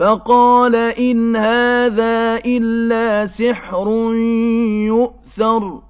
فَقَالَ إِنْ هَٰذَا إِلَّا سِحْرٌ يُؤْثَرُ.